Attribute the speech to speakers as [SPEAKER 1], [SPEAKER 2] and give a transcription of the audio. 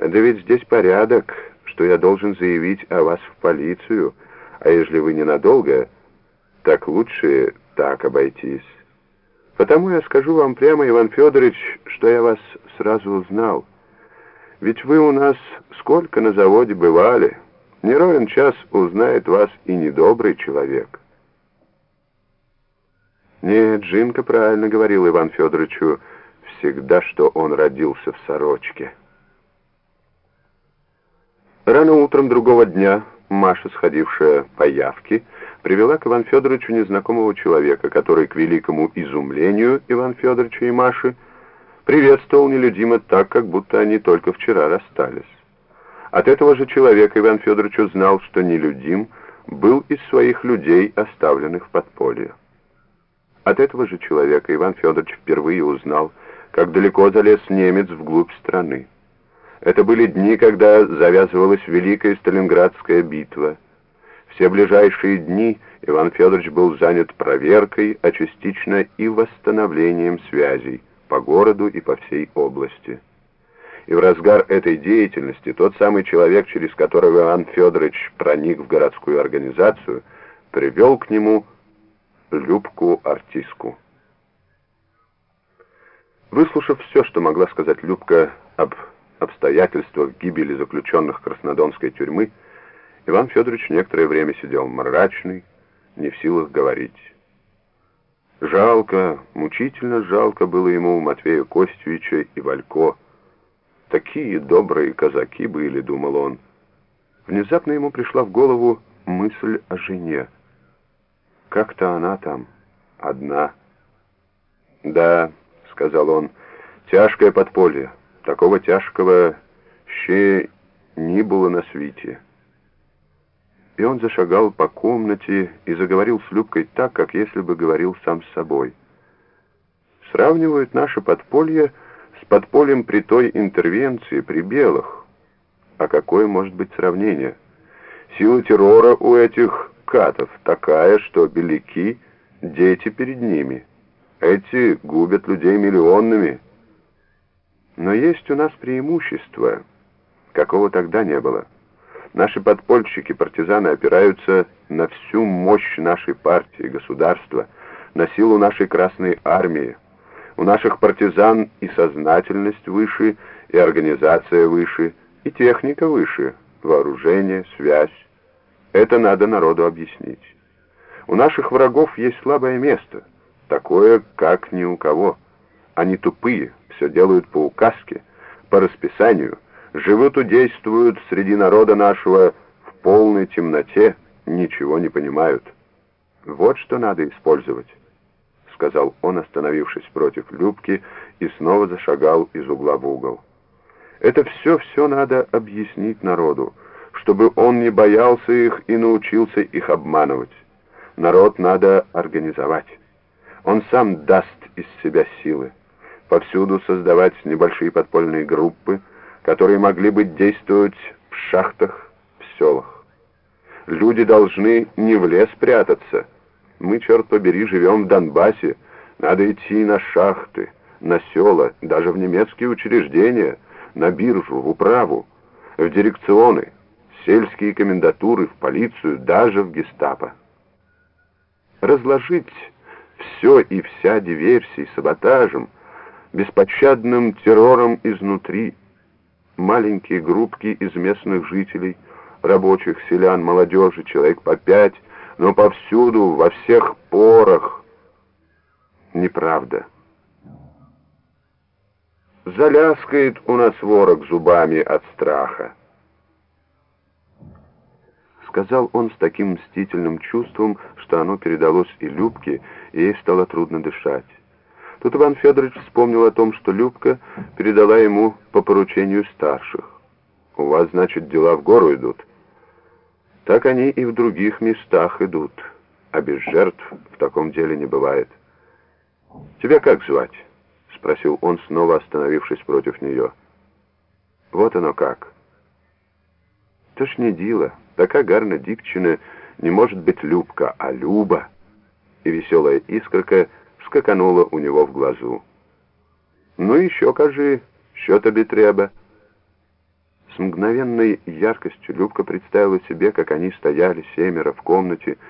[SPEAKER 1] Да ведь здесь порядок, что я должен заявить о вас в полицию, а если вы ненадолго, так лучше так обойтись. Потому я скажу вам прямо, Иван Федорович, что я вас сразу узнал. Ведь вы у нас сколько на заводе бывали. Не ровен час узнает вас и недобрый человек. Нет, Джинка правильно говорил Иван Федоровичу всегда, что он родился в сорочке. Рано утром другого дня Маша, сходившая по явке, привела к Ивану Федоровичу незнакомого человека, который, к великому изумлению Ивана Федоровича и Маши, приветствовал нелюдимо так, как будто они только вчера расстались. От этого же человека Иван Федорович узнал, что нелюдим был из своих людей, оставленных в подполье. От этого же человека Иван Федорович впервые узнал, как далеко залез немец вглубь страны. Это были дни, когда завязывалась Великая Сталинградская битва. Все ближайшие дни Иван Федорович был занят проверкой, а частично и восстановлением связей по городу и по всей области. И в разгар этой деятельности тот самый человек, через которого Иван Федорович проник в городскую организацию, привел к нему Любку-артистку. Выслушав все, что могла сказать Любка об обстоятельствах гибели заключенных Краснодонской тюрьмы, Иван Федорович некоторое время сидел мрачный, не в силах говорить. Жалко, мучительно жалко было ему Матвея Костевича и Валько. Такие добрые казаки были, думал он. Внезапно ему пришла в голову мысль о жене. Как-то она там, одна. «Да», — сказал он, — «тяжкое подполье». Такого тяжкого ще не было на свете. И он зашагал по комнате и заговорил с Любкой так, как если бы говорил сам с собой. Сравнивают наше подполье с подпольем при той интервенции, при белых. А какое может быть сравнение? Сила террора у этих катов такая, что беляки — дети перед ними. Эти губят людей миллионными — но есть у нас преимущество, какого тогда не было. Наши подпольщики, партизаны опираются на всю мощь нашей партии, государства, на силу нашей Красной Армии. У наших партизан и сознательность выше, и организация выше, и техника выше, вооружение, связь. Это надо народу объяснить. У наших врагов есть слабое место, такое, как ни у кого. Они тупые, все делают по указке, по расписанию, живут и действуют среди народа нашего в полной темноте, ничего не понимают. Вот что надо использовать, сказал он, остановившись против Любки, и снова зашагал из угла в угол. Это все-все надо объяснить народу, чтобы он не боялся их и научился их обманывать. Народ надо организовать. Он сам даст из себя силы повсюду создавать небольшие подпольные группы, которые могли бы действовать в шахтах, в селах. Люди должны не в лес прятаться. Мы, черт побери, живем в Донбассе. Надо идти на шахты, на села, даже в немецкие учреждения, на биржу, в управу, в дирекционы, сельские комендатуры, в полицию, даже в гестапо. Разложить все и вся диверсией, саботажем, беспощадным террором изнутри. Маленькие группки из местных жителей, рабочих, селян, молодежи, человек по пять, но повсюду, во всех порах. Неправда. Заляскает у нас ворог зубами от страха. Сказал он с таким мстительным чувством, что оно передалось и Любке, и ей стало трудно дышать. Тут Иван Федорович вспомнил о том, что Любка передала ему по поручению старших. «У вас, значит, дела в гору идут». Так они и в других местах идут, а без жертв в таком деле не бывает. «Тебя как звать?» — спросил он, снова остановившись против нее. «Вот оно как». «То ж не діло, така гарна дівчина не может быть Любка, а Люба». И веселая искорка — скакануло у него в глазу. «Ну еще кажи, що тобі треба?» С мгновенной яркостью Любка представила себе, как они стояли семеро в комнате,